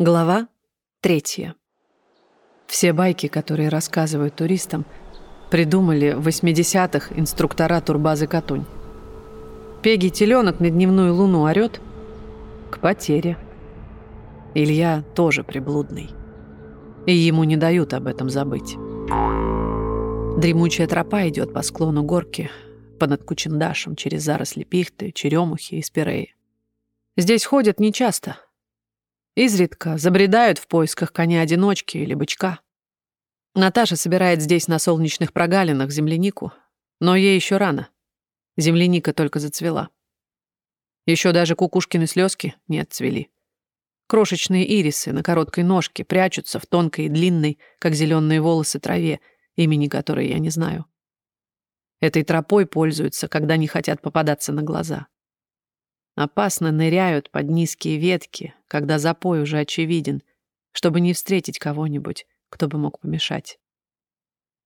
Глава третья. Все байки, которые рассказывают туристам, придумали в 80-х инструктора турбазы Катунь. Пеги теленок на дневную луну орёт к потере. Илья тоже приблудный. И ему не дают об этом забыть. Дремучая тропа идет по склону горки, понад Кучендашем, через заросли пихты, черемухи и спиреи. Здесь ходят нечасто — Изредка забредают в поисках коня-одиночки или бычка. Наташа собирает здесь на солнечных прогалинах землянику, но ей еще рано. Земляника только зацвела. Еще даже кукушкины слезки не отцвели. Крошечные ирисы на короткой ножке прячутся в тонкой и длинной, как зеленые волосы, траве, имени которой я не знаю. Этой тропой пользуются, когда не хотят попадаться на глаза. Опасно ныряют под низкие ветки, когда запой уже очевиден, чтобы не встретить кого-нибудь, кто бы мог помешать.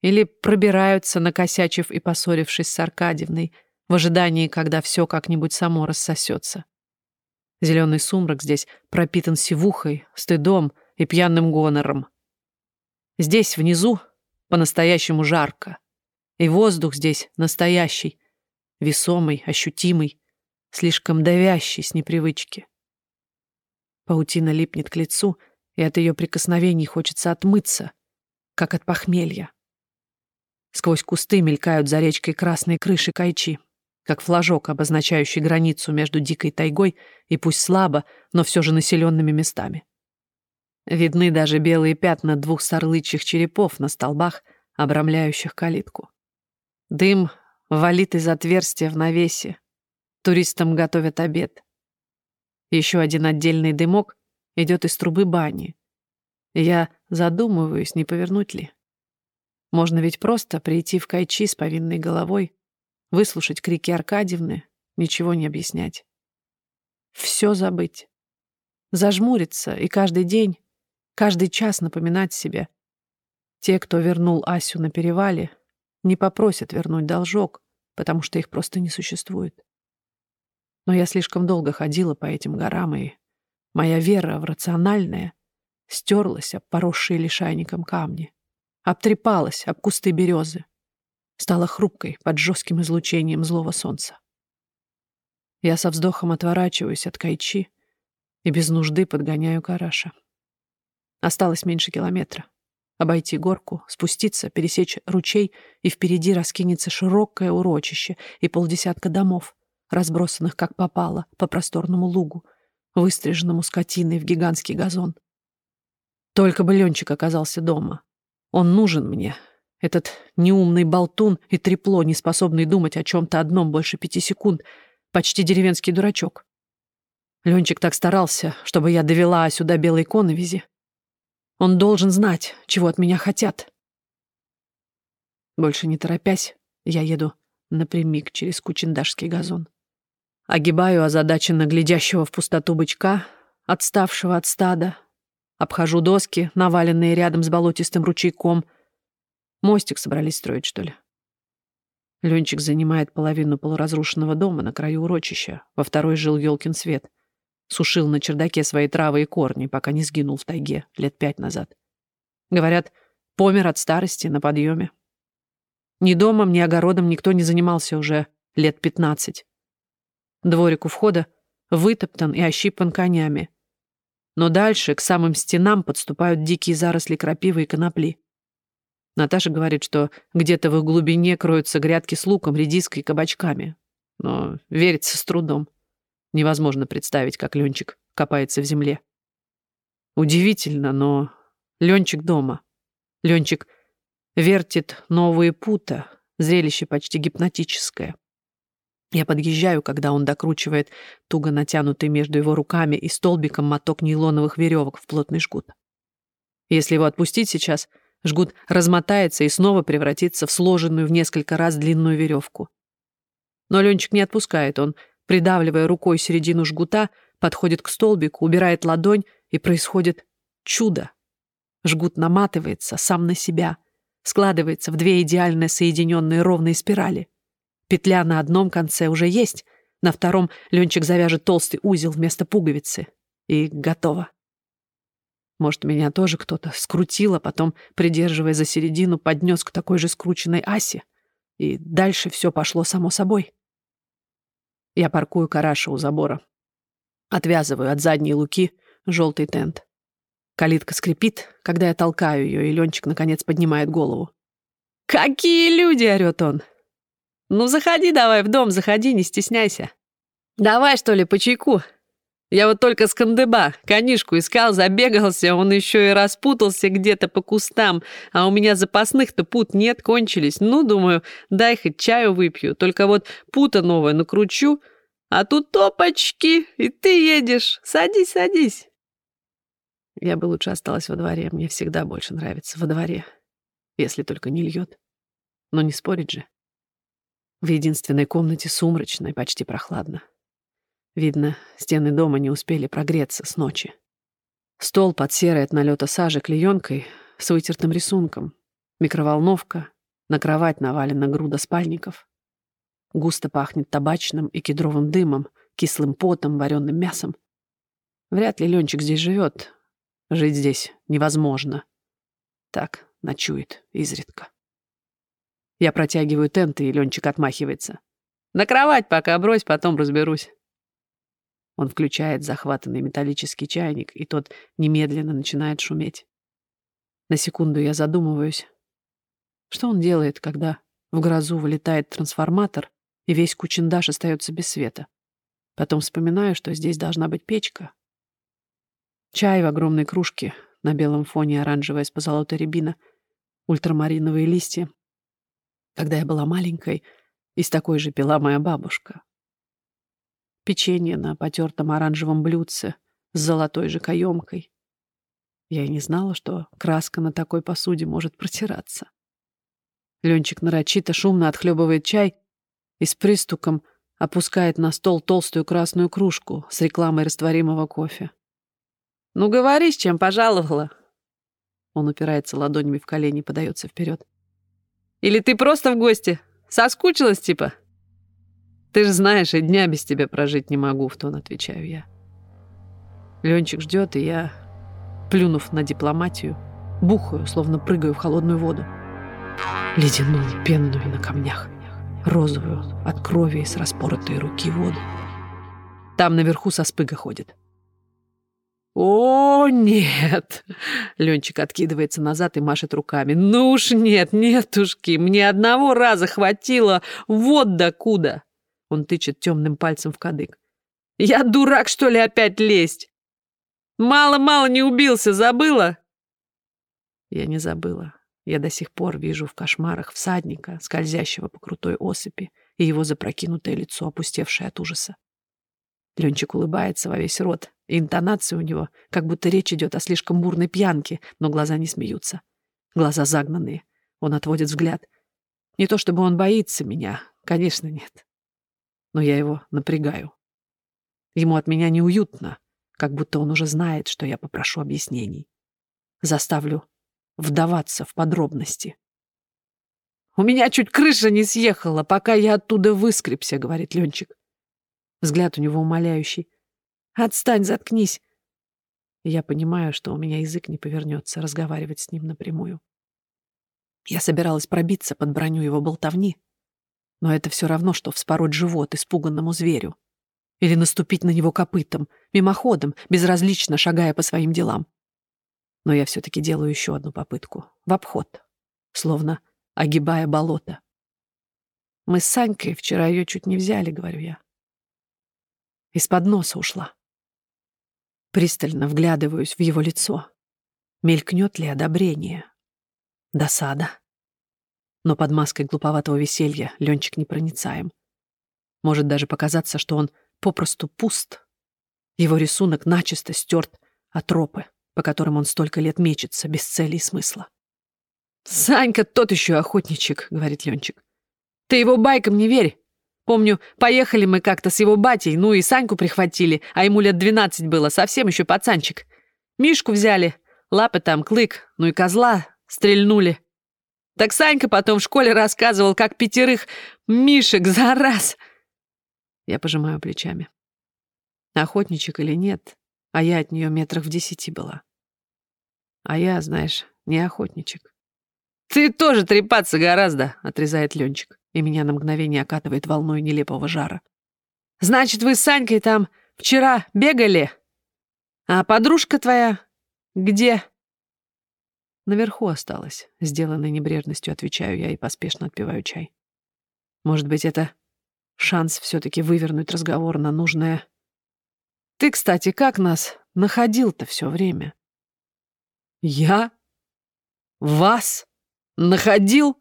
Или пробираются, накосячив и поссорившись с Аркадьевной, в ожидании, когда все как-нибудь само рассосется. Зеленый сумрак здесь пропитан сивухой, стыдом и пьяным гонором. Здесь, внизу, по-настоящему жарко. И воздух здесь настоящий, весомый, ощутимый, слишком давящий с непривычки. Паутина липнет к лицу, и от ее прикосновений хочется отмыться, как от похмелья. Сквозь кусты мелькают за речкой красные крыши кайчи, как флажок, обозначающий границу между дикой тайгой и пусть слабо, но все же населенными местами. Видны даже белые пятна двух сорлычьих черепов на столбах, обрамляющих калитку. Дым валит из отверстия в навесе, Туристам готовят обед. Еще один отдельный дымок идет из трубы бани. Я задумываюсь, не повернуть ли. Можно ведь просто прийти в кайчи с повинной головой, выслушать крики Аркадьевны, ничего не объяснять. Все забыть. Зажмуриться и каждый день, каждый час напоминать себе. Те, кто вернул Асю на перевале, не попросят вернуть должок, потому что их просто не существует. Но я слишком долго ходила по этим горам, и моя вера в рациональное стерлась об поросшие лишайником камни, обтрепалась об кусты березы, стала хрупкой под жестким излучением злого солнца. Я со вздохом отворачиваюсь от кайчи и без нужды подгоняю караша. Осталось меньше километра. Обойти горку, спуститься, пересечь ручей, и впереди раскинется широкое урочище и полдесятка домов, разбросанных как попало по просторному лугу, выстриженному скотиной в гигантский газон. Только бы Ленчик оказался дома. Он нужен мне. Этот неумный болтун и трепло, не способный думать о чем-то одном больше пяти секунд, почти деревенский дурачок. Ленчик так старался, чтобы я довела сюда белой коновизи. Он должен знать, чего от меня хотят. Больше не торопясь, я еду напрямик через Кучендашский газон. Огибаю озадаченно глядящего в пустоту бычка, отставшего от стада. Обхожу доски, наваленные рядом с болотистым ручейком. Мостик собрались строить, что ли? Ленчик занимает половину полуразрушенного дома на краю урочища. Во второй жил Ёлкин свет. Сушил на чердаке свои травы и корни, пока не сгинул в тайге лет пять назад. Говорят, помер от старости на подъеме. Ни домом, ни огородом никто не занимался уже лет пятнадцать. Дворик у входа вытоптан и ощипан конями. Но дальше, к самым стенам, подступают дикие заросли крапивы и конопли. Наташа говорит, что где-то в их глубине кроются грядки с луком, редиской и кабачками. Но верится с трудом. Невозможно представить, как Ленчик копается в земле. Удивительно, но Ленчик дома. Ленчик вертит новые пута, зрелище почти гипнотическое. Я подъезжаю, когда он докручивает туго натянутый между его руками и столбиком моток нейлоновых веревок в плотный жгут. Если его отпустить сейчас, жгут размотается и снова превратится в сложенную в несколько раз длинную веревку. Но Ленчик не отпускает, он, придавливая рукой середину жгута, подходит к столбику, убирает ладонь, и происходит чудо. Жгут наматывается сам на себя, складывается в две идеально соединенные ровные спирали — Петля на одном конце уже есть, на втором Ленчик завяжет толстый узел вместо пуговицы. И готово. Может, меня тоже кто-то скрутил, а потом, придерживая за середину, поднес к такой же скрученной асе. И дальше все пошло само собой. Я паркую караша у забора. Отвязываю от задней луки желтый тент. Калитка скрипит, когда я толкаю ее, и Ленчик наконец поднимает голову. «Какие люди!» — орёт он. «Ну, заходи давай в дом, заходи, не стесняйся. Давай, что ли, по чайку. Я вот только с кандыба конишку искал, забегался, он еще и распутался где-то по кустам, а у меня запасных-то пут нет, кончились. Ну, думаю, дай хоть чаю выпью, только вот пута новая накручу, а тут топочки, и ты едешь. Садись, садись. Я бы лучше осталась во дворе, мне всегда больше нравится во дворе, если только не льет. Но не спорить же. В единственной комнате сумрачно и почти прохладно. Видно, стены дома не успели прогреться с ночи. Стол под серой от налета сажи клеенкой с вытертым рисунком. Микроволновка. На кровать навалена груда спальников. Густо пахнет табачным и кедровым дымом, кислым потом, вареным мясом. Вряд ли Ленчик здесь живет. Жить здесь невозможно. Так ночует изредка. Я протягиваю тент, и Ленчик отмахивается. «На кровать пока брось, потом разберусь». Он включает захватанный металлический чайник, и тот немедленно начинает шуметь. На секунду я задумываюсь. Что он делает, когда в грозу вылетает трансформатор, и весь кучендаш остается без света? Потом вспоминаю, что здесь должна быть печка. Чай в огромной кружке, на белом фоне оранжевая с позолотой рябина, ультрамариновые листья. Когда я была маленькой, из такой же пила моя бабушка печенье на потертом оранжевом блюдце с золотой же каемкой. Я и не знала, что краска на такой посуде может протираться. Ленчик нарочито шумно отхлебывает чай и с пристуком опускает на стол толстую красную кружку с рекламой растворимого кофе. «Ну, говори, с чем пожаловала?» Он упирается ладонями в колени и подается вперед. «Или ты просто в гости? Соскучилась, типа?» Ты же знаешь, и дня без тебя прожить не могу, в тон отвечаю я. Ленчик ждет, и я, плюнув на дипломатию, бухаю, словно прыгаю в холодную воду. Ледяную, пенную на камнях, розовую от крови и с распоротой руки воду. Там наверху со спыга ходит. «О, нет!» Ленчик откидывается назад и машет руками. «Ну уж нет, нетушки, мне одного раза хватило, вот докуда!» Он тычет темным пальцем в кадык. «Я дурак, что ли, опять лезть? Мало-мало не убился, забыла?» Я не забыла. Я до сих пор вижу в кошмарах всадника, скользящего по крутой осыпи, и его запрокинутое лицо, опустевшее от ужаса. Ленчик улыбается во весь рот, и интонация у него, как будто речь идет о слишком бурной пьянке, но глаза не смеются. Глаза загнанные. Он отводит взгляд. Не то чтобы он боится меня, конечно, нет но я его напрягаю. Ему от меня неуютно, как будто он уже знает, что я попрошу объяснений. Заставлю вдаваться в подробности. «У меня чуть крыша не съехала, пока я оттуда выскребся», — говорит Ленчик. Взгляд у него умоляющий. «Отстань, заткнись!» Я понимаю, что у меня язык не повернется разговаривать с ним напрямую. Я собиралась пробиться под броню его болтовни, но это все равно, что вспороть живот испуганному зверю. Или наступить на него копытом, мимоходом, безразлично шагая по своим делам. Но я все-таки делаю еще одну попытку. В обход. Словно огибая болото. Мы с Санькой вчера ее чуть не взяли, говорю я. Из-под носа ушла. Пристально вглядываюсь в его лицо. Мелькнет ли одобрение? Досада но под маской глуповатого веселья Ленчик непроницаем. Может даже показаться, что он попросту пуст. Его рисунок начисто стерт от тропы, по которым он столько лет мечется, без цели и смысла. «Санька тот еще охотничек», — говорит Ленчик. «Ты его байкам не верь. Помню, поехали мы как-то с его батей, ну и Саньку прихватили, а ему лет двенадцать было, совсем еще пацанчик. Мишку взяли, лапы там, клык, ну и козла стрельнули. Так Санька потом в школе рассказывал, как пятерых мишек за раз. Я пожимаю плечами. Охотничек или нет, а я от нее метрах в десяти была. А я, знаешь, не охотничек. «Ты тоже трепаться гораздо», — отрезает Ленчик, и меня на мгновение окатывает волной нелепого жара. «Значит, вы с Санькой там вчера бегали? А подружка твоя где?» Наверху осталась. Сделанной небрежностью отвечаю я и поспешно отпиваю чай. Может быть, это шанс все-таки вывернуть разговор на нужное. Ты, кстати, как нас находил-то все время? Я? Вас? Находил?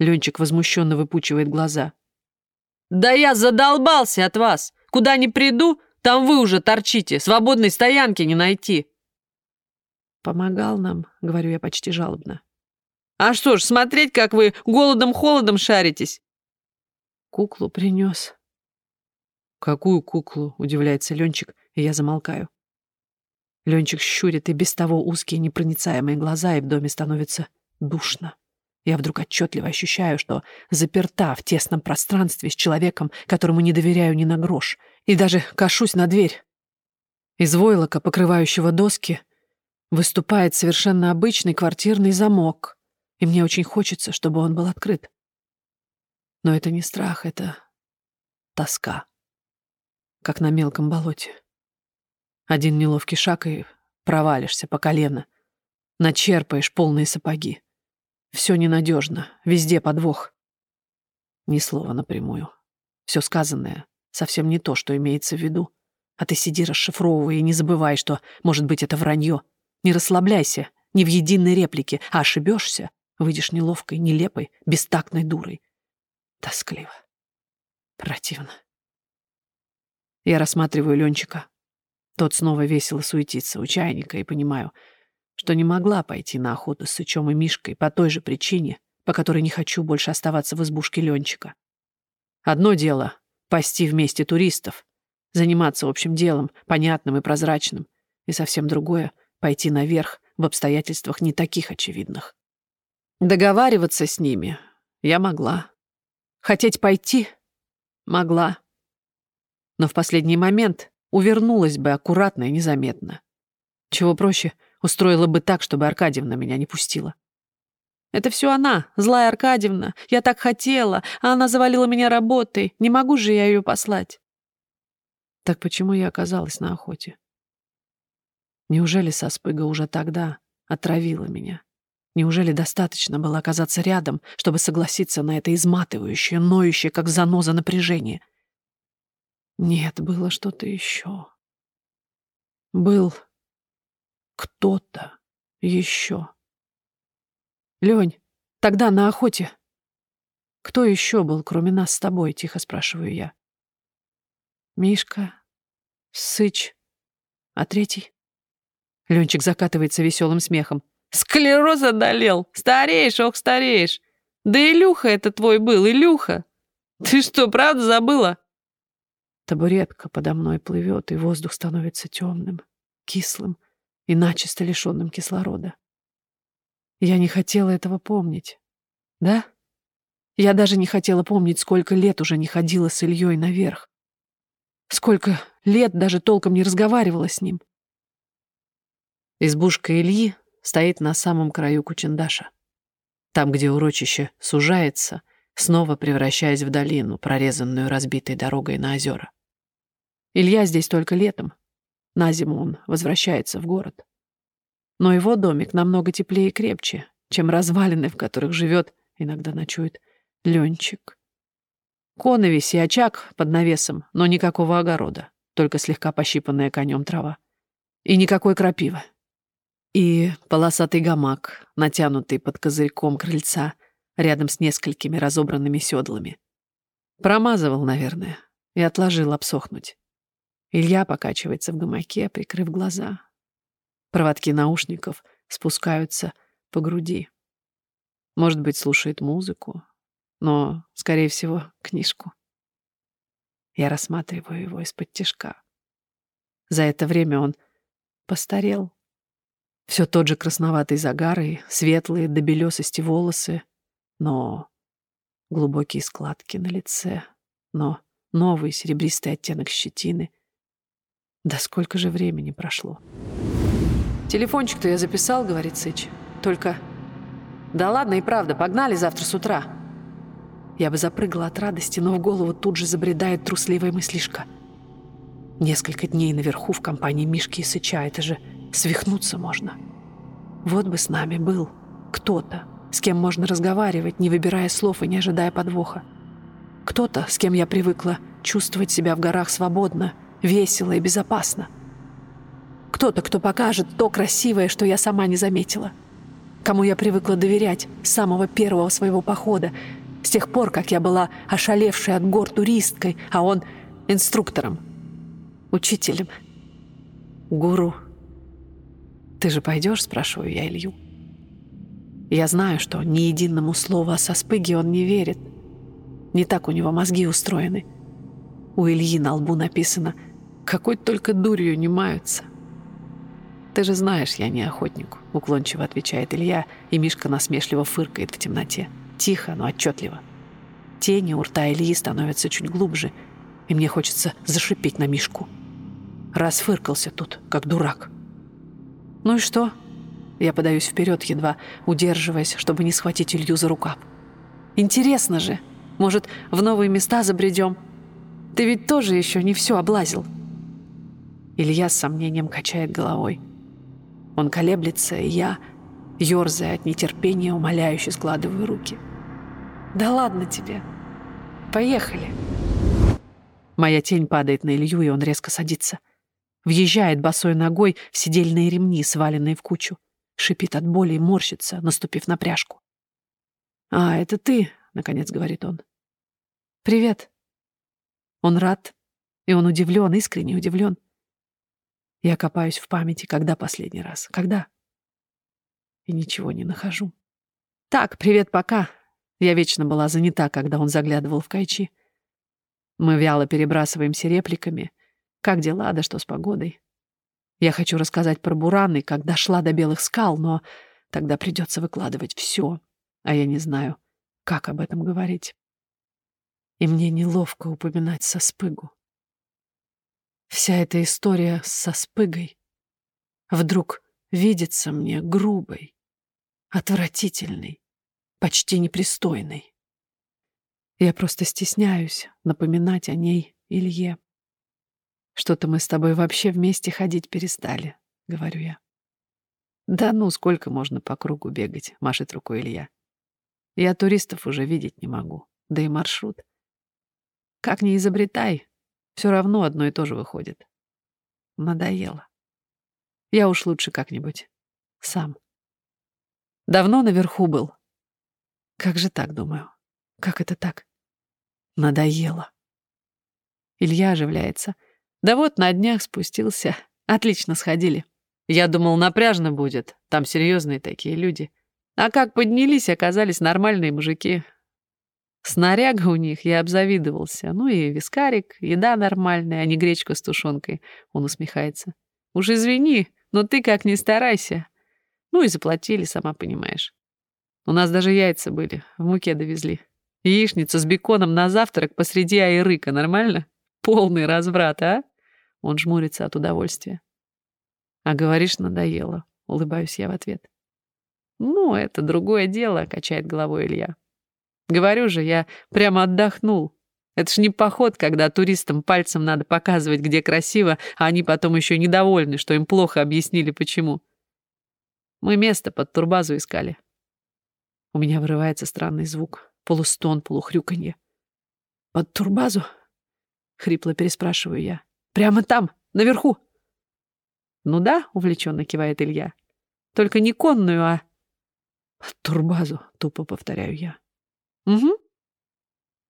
Ленчик возмущенно выпучивает глаза. Да я задолбался от вас. Куда ни приду, там вы уже торчите. Свободной стоянки не найти. Помогал нам, говорю я почти жалобно. А что ж, смотреть, как вы голодом-холодом шаритесь. Куклу принес. Какую куклу? Удивляется Ленчик, и я замолкаю. Ленчик щурит и без того узкие непроницаемые глаза, и в доме становится душно. Я вдруг отчетливо ощущаю, что заперта в тесном пространстве с человеком, которому не доверяю ни на грош, и даже кашусь на дверь. Из войлока, покрывающего доски, выступает совершенно обычный квартирный замок, и мне очень хочется, чтобы он был открыт. Но это не страх, это тоска, как на мелком болоте. Один неловкий шаг и провалишься по колено, начерпаешь полные сапоги. Все ненадежно, везде подвох. Ни слова напрямую. Все сказанное совсем не то, что имеется в виду. А ты сиди, расшифровывай, и не забывай, что, может быть, это вранье. Не расслабляйся, не в единой реплике, а ошибешься, выйдешь неловкой, нелепой, бестактной дурой. Тоскливо. Противно. Я рассматриваю Ленчика. Тот снова весело суетится у чайника и понимаю — что не могла пойти на охоту с Сычом и Мишкой по той же причине, по которой не хочу больше оставаться в избушке Ленчика. Одно дело — пасти вместе туристов, заниматься общим делом, понятным и прозрачным, и совсем другое — пойти наверх в обстоятельствах не таких очевидных. Договариваться с ними я могла. Хотеть пойти — могла. Но в последний момент увернулась бы аккуратно и незаметно. Чего проще — Устроила бы так, чтобы Аркадьевна меня не пустила. Это все она, злая Аркадьевна. Я так хотела, а она завалила меня работой. Не могу же я ее послать. Так почему я оказалась на охоте? Неужели Саспыга уже тогда отравила меня? Неужели достаточно было оказаться рядом, чтобы согласиться на это изматывающее, ноющее, как заноза напряжение? Нет, было что-то еще. Был кто-то еще. Лень, тогда на охоте. Кто еще был, кроме нас с тобой, тихо спрашиваю я. Мишка, Сыч, а третий? Ленчик закатывается веселым смехом. Склероз одолел. Стареешь, ох, стареешь. Да Илюха это твой был, Илюха. Ты что, правда забыла? Табуретка подо мной плывет, и воздух становится темным, кислым и начисто лишенным кислорода. Я не хотела этого помнить. Да? Я даже не хотела помнить, сколько лет уже не ходила с Ильей наверх. Сколько лет даже толком не разговаривала с ним. Избушка Ильи стоит на самом краю Кучендаша. Там, где урочище сужается, снова превращаясь в долину, прорезанную разбитой дорогой на озера. Илья здесь только летом, на зиму он возвращается в город. Но его домик намного теплее и крепче, чем развалины, в которых живет, иногда ночует, Ленчик. Коновесь и очаг под навесом, но никакого огорода, только слегка пощипанная конем трава. И никакой крапивы. И полосатый гамак, натянутый под козырьком крыльца, рядом с несколькими разобранными седлами. Промазывал, наверное, и отложил обсохнуть. Илья покачивается в гамаке, прикрыв глаза. Проводки наушников спускаются по груди. Может быть, слушает музыку, но, скорее всего, книжку. Я рассматриваю его из-под тишка. За это время он постарел. Все тот же красноватый загар и светлые до белесости волосы, но глубокие складки на лице, но новый серебристый оттенок щетины — да сколько же времени прошло? «Телефончик-то я записал», — говорит Сыч. «Только...» «Да ладно и правда, погнали завтра с утра». Я бы запрыгала от радости, но в голову тут же забредает трусливая мыслишка. Несколько дней наверху в компании Мишки и Сыча, это же свихнуться можно. Вот бы с нами был кто-то, с кем можно разговаривать, не выбирая слов и не ожидая подвоха. Кто-то, с кем я привыкла чувствовать себя в горах свободно, весело и безопасно. Кто-то, кто покажет то красивое, что я сама не заметила. Кому я привыкла доверять с самого первого своего похода, с тех пор, как я была ошалевшей от гор туристкой, а он инструктором, учителем, гуру. «Ты же пойдешь?» – спрашиваю я Илью. Я знаю, что ни единому слову о соспыге он не верит. Не так у него мозги устроены. У Ильи на лбу написано «Какой только дурью не маются». «Ты же знаешь, я не охотник», — уклончиво отвечает Илья, и Мишка насмешливо фыркает в темноте. Тихо, но отчетливо. Тени у рта Ильи становятся чуть глубже, и мне хочется зашипеть на Мишку. Расфыркался тут, как дурак. «Ну и что?» Я подаюсь вперед, едва удерживаясь, чтобы не схватить Илью за рукав. «Интересно же! Может, в новые места забредем? Ты ведь тоже еще не все облазил!» Илья с сомнением качает головой. Он колеблется, и я, ерзая от нетерпения, умоляюще складываю руки. «Да ладно тебе! Поехали!» Моя тень падает на Илью, и он резко садится. Въезжает босой ногой в сидельные ремни, сваленные в кучу. Шипит от боли и морщится, наступив на пряжку. «А, это ты», — наконец говорит он. «Привет». Он рад, и он удивлен, искренне удивлен. Я копаюсь в памяти, когда последний раз, когда? И ничего не нахожу. Так, привет, пока. Я вечно была занята, когда он заглядывал в кайчи. Мы вяло перебрасываемся репликами. Как дела, да что с погодой? Я хочу рассказать про бураны, как дошла до белых скал, но тогда придется выкладывать все, а я не знаю, как об этом говорить. И мне неловко упоминать со спыгу. Вся эта история со спыгой вдруг видится мне грубой, отвратительной, почти непристойной. Я просто стесняюсь напоминать о ней Илье. Что-то мы с тобой вообще вместе ходить перестали, говорю я. Да ну, сколько можно по кругу бегать, машет рукой Илья. Я туристов уже видеть не могу, да и маршрут. Как ни изобретай, все равно одно и то же выходит. Надоело. Я уж лучше как-нибудь сам. Давно наверху был. Как же так, думаю? Как это так? Надоело. Илья оживляется. Да вот на днях спустился. Отлично сходили. Я думал, напряжно будет. Там серьезные такие люди. А как поднялись, оказались нормальные мужики. Снаряга у них, я обзавидовался. Ну и вискарик, еда нормальная, а не гречка с тушенкой. Он усмехается. Уж извини, но ты как не старайся. Ну и заплатили, сама понимаешь. У нас даже яйца были, в муке довезли. Яичница с беконом на завтрак посреди айрыка, нормально? Полный разврат, а? Он жмурится от удовольствия. А говоришь, надоело. Улыбаюсь я в ответ. Ну, это другое дело, качает головой Илья. Говорю же, я прямо отдохнул. Это ж не поход, когда туристам пальцем надо показывать, где красиво, а они потом еще недовольны, что им плохо объяснили, почему. Мы место под турбазу искали. У меня вырывается странный звук. Полустон, полухрюканье. «Под турбазу?» — хрипло переспрашиваю я. Прямо там, наверху. Ну да, увлеченно кивает Илья. Только не конную, а турбазу, тупо повторяю я. Угу.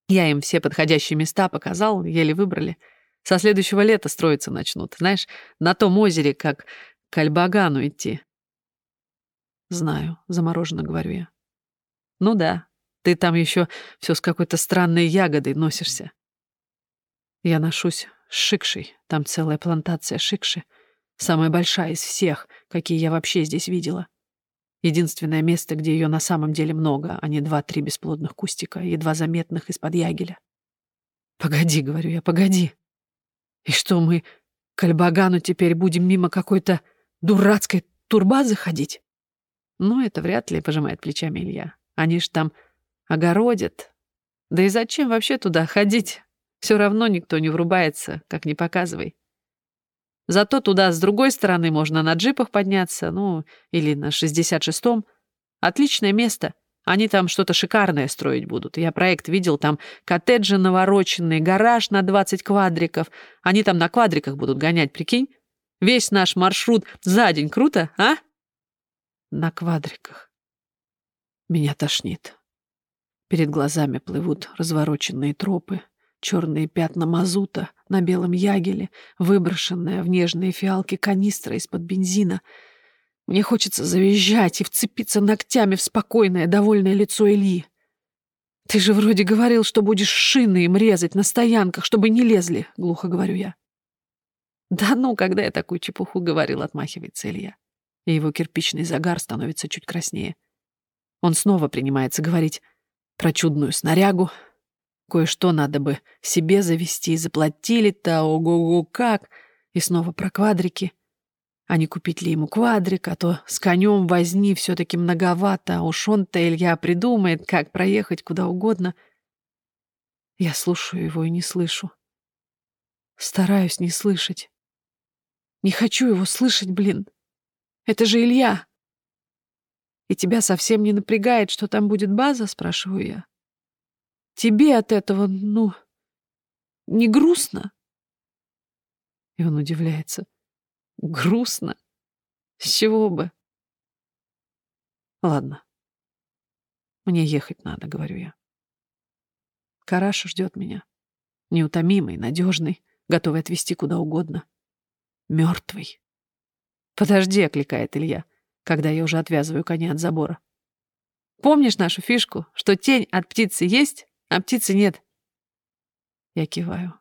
Я им все подходящие места показал, еле выбрали. Со следующего лета строиться начнут. Знаешь, на том озере, как к Альбагану идти. Знаю, замороженно говорю я. Ну да, ты там еще все с какой-то странной ягодой носишься. Я ношусь шикшей. Там целая плантация шикши. Самая большая из всех, какие я вообще здесь видела. Единственное место, где ее на самом деле много, а не два-три бесплодных кустика, едва заметных из-под ягеля. «Погоди», — говорю я, — «погоди. И что мы к Альбагану теперь будем мимо какой-то дурацкой турбазы ходить? Ну, это вряд ли, пожимает плечами Илья. Они ж там огородят. Да и зачем вообще туда ходить? Все равно никто не врубается, как не показывай. Зато туда с другой стороны можно на джипах подняться, ну, или на 66-м. Отличное место. Они там что-то шикарное строить будут. Я проект видел, там коттеджи навороченные, гараж на 20 квадриков. Они там на квадриках будут гонять, прикинь? Весь наш маршрут за день. Круто, а? На квадриках. Меня тошнит. Перед глазами плывут развороченные тропы, черные пятна мазута на белом ягеле, выброшенная в нежные фиалки канистра из-под бензина. Мне хочется завизжать и вцепиться ногтями в спокойное, довольное лицо Ильи. «Ты же вроде говорил, что будешь шины им резать на стоянках, чтобы не лезли», — глухо говорю я. «Да ну, когда я такую чепуху говорил», — отмахивается Илья. И его кирпичный загар становится чуть краснее. Он снова принимается говорить про чудную снарягу, Кое-что надо бы себе завести, заплатили-то, ого-го, как. И снова про квадрики. А не купить ли ему квадрик, а то с конем возни все таки многовато, а уж он-то Илья придумает, как проехать куда угодно. Я слушаю его и не слышу. Стараюсь не слышать. Не хочу его слышать, блин. Это же Илья. И тебя совсем не напрягает, что там будет база, спрашиваю я. Тебе от этого, ну, не грустно?» И он удивляется. «Грустно? С чего бы?» «Ладно. Мне ехать надо», — говорю я. Караша ждет меня. Неутомимый, надежный, готовый отвезти куда угодно. Мертвый. «Подожди», — окликает Илья, когда я уже отвязываю коня от забора. «Помнишь нашу фишку, что тень от птицы есть, а птицы нет. Я киваю.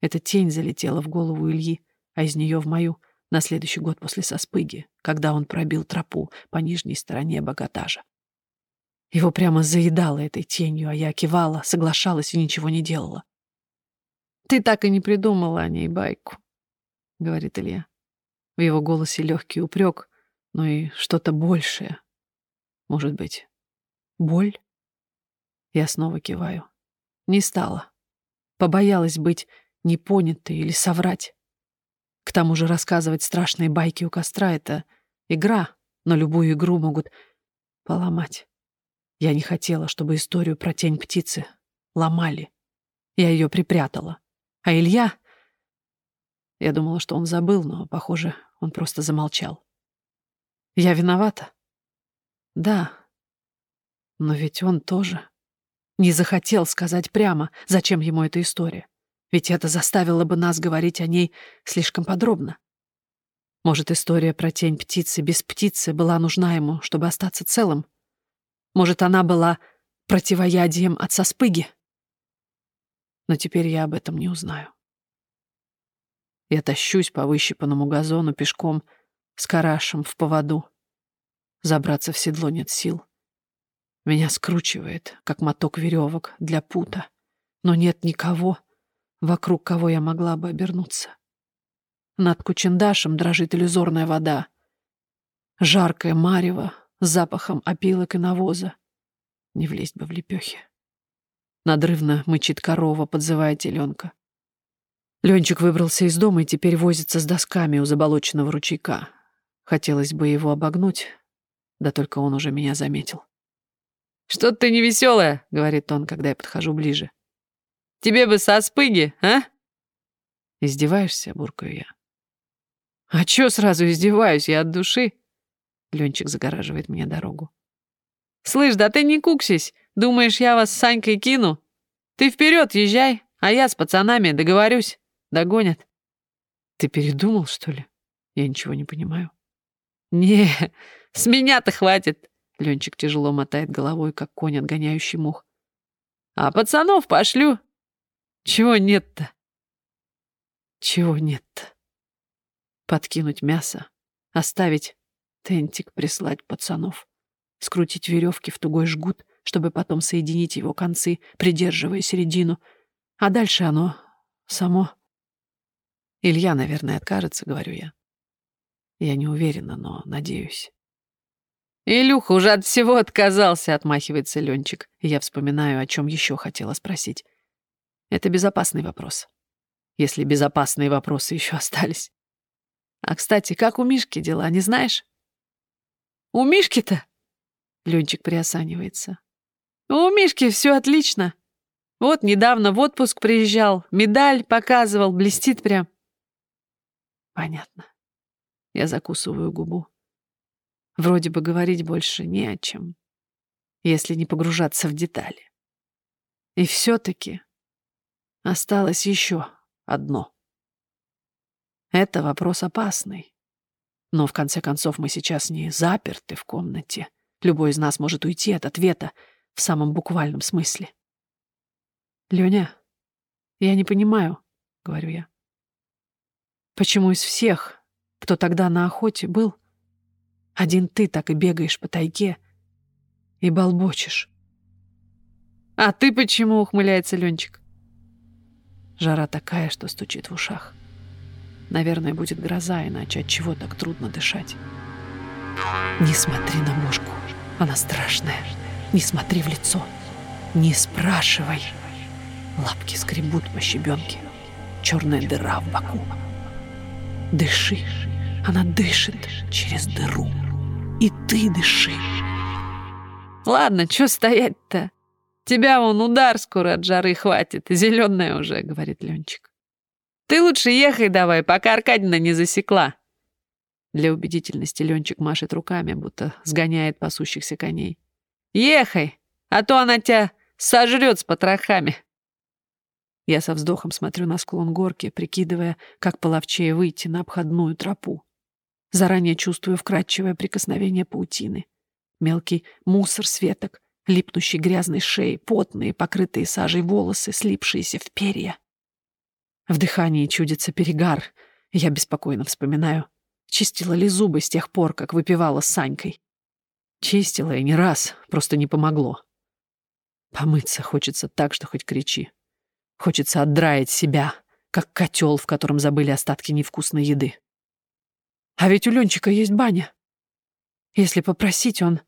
Эта тень залетела в голову Ильи, а из нее в мою на следующий год после соспыги, когда он пробил тропу по нижней стороне богатажа. Его прямо заедало этой тенью, а я кивала, соглашалась и ничего не делала. «Ты так и не придумала о ней байку», — говорит Илья. В его голосе легкий упрек, но и что-то большее. Может быть, боль? Я снова киваю. Не стала. Побоялась быть непонятой или соврать. К тому же рассказывать страшные байки у костра — это игра, но любую игру могут поломать. Я не хотела, чтобы историю про тень птицы ломали. Я ее припрятала. А Илья... Я думала, что он забыл, но, похоже, он просто замолчал. Я виновата? Да. Но ведь он тоже... Не захотел сказать прямо, зачем ему эта история. Ведь это заставило бы нас говорить о ней слишком подробно. Может, история про тень птицы без птицы была нужна ему, чтобы остаться целым? Может, она была противоядием от соспыги? Но теперь я об этом не узнаю. Я тащусь по выщипанному газону пешком с карашем в поводу. Забраться в седло нет сил. Меня скручивает, как моток веревок для пута. Но нет никого, вокруг кого я могла бы обернуться. Над кучендашем дрожит иллюзорная вода. Жаркое марево с запахом опилок и навоза. Не влезть бы в лепехи. Надрывно мычит корова, подзывая теленка. Ленчик выбрался из дома и теперь возится с досками у заболоченного ручейка. Хотелось бы его обогнуть, да только он уже меня заметил. «Что-то ты невеселая», — говорит он, когда я подхожу ближе. «Тебе бы со спыги, а?» «Издеваешься?» — буркаю я. «А чё сразу издеваюсь? Я от души». Ленчик загораживает мне дорогу. «Слышь, да ты не куксись. Думаешь, я вас с Санькой кину? Ты вперед езжай, а я с пацанами договорюсь. Догонят». «Ты передумал, что ли?» Я ничего не понимаю. «Не, с меня-то хватит. Ленчик тяжело мотает головой, как конь, отгоняющий мух. «А пацанов пошлю!» «Чего нет-то?» «Чего нет-то?» Подкинуть мясо, оставить тентик, прислать пацанов, скрутить веревки в тугой жгут, чтобы потом соединить его концы, придерживая середину, а дальше оно само. Илья, наверное, откажется, говорю я. Я не уверена, но надеюсь. «Илюха уже от всего отказался», — отмахивается Ленчик. Я вспоминаю, о чем еще хотела спросить. Это безопасный вопрос. Если безопасные вопросы еще остались. А, кстати, как у Мишки дела, не знаешь? У Мишки-то? Ленчик приосанивается. У Мишки все отлично. Вот недавно в отпуск приезжал, медаль показывал, блестит прям. Понятно. Я закусываю губу. Вроде бы говорить больше не о чем, если не погружаться в детали. И все-таки осталось еще одно. Это вопрос опасный. Но в конце концов мы сейчас не заперты в комнате. Любой из нас может уйти от ответа в самом буквальном смысле. «Лёня, я не понимаю», — говорю я. «Почему из всех, кто тогда на охоте был, один ты так и бегаешь по тайге и болбочешь?» «А ты почему?» — ухмыляется Ленчик. Жара такая, что стучит в ушах. Наверное, будет гроза, иначе от чего так трудно дышать. Не смотри на мушку, она страшная. Не смотри в лицо, не спрашивай. Лапки скребут по щебенке, черная дыра в боку. Дыши, она дышит через дыру. И ты дыши. Ладно, что стоять-то? Тебя вон удар скоро от жары хватит, зеленая уже, говорит Ленчик. Ты лучше ехай давай, пока Аркадьевна не засекла. Для убедительности Ленчик машет руками, будто сгоняет пасущихся коней. Ехай, а то она тебя сожрет с потрохами. Я со вздохом смотрю на склон горки, прикидывая, как половчее выйти на обходную тропу. Заранее чувствую вкрадчивое прикосновение паутины. Мелкий мусор светок, липнущий грязной шеи, потные, покрытые сажей волосы, слипшиеся в перья. В дыхании чудится перегар. Я беспокойно вспоминаю. Чистила ли зубы с тех пор, как выпивала с Санькой? Чистила и не раз, просто не помогло. Помыться хочется так, что хоть кричи. Хочется отдраить себя, как котел, в котором забыли остатки невкусной еды. А ведь у Ленчика есть баня. Если попросить, он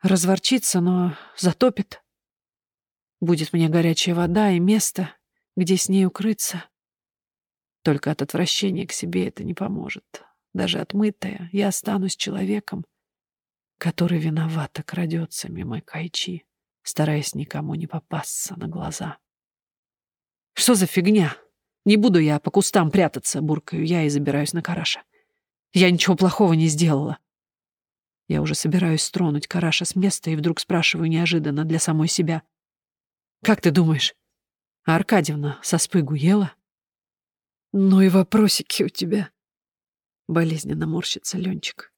разворчится, но затопит. Будет мне горячая вода и место, где с ней укрыться. Только от отвращения к себе это не поможет. Даже отмытая, я останусь человеком, который виновато крадется мимо Кайчи, стараясь никому не попасться на глаза. Что за фигня? Не буду я по кустам прятаться, буркаю я и забираюсь на караша. Я ничего плохого не сделала. Я уже собираюсь стронуть Караша с места и вдруг спрашиваю неожиданно для самой себя. «Как ты думаешь, а Аркадьевна со спыгу ела?» «Ну и вопросики у тебя», — болезненно морщится Ленчик.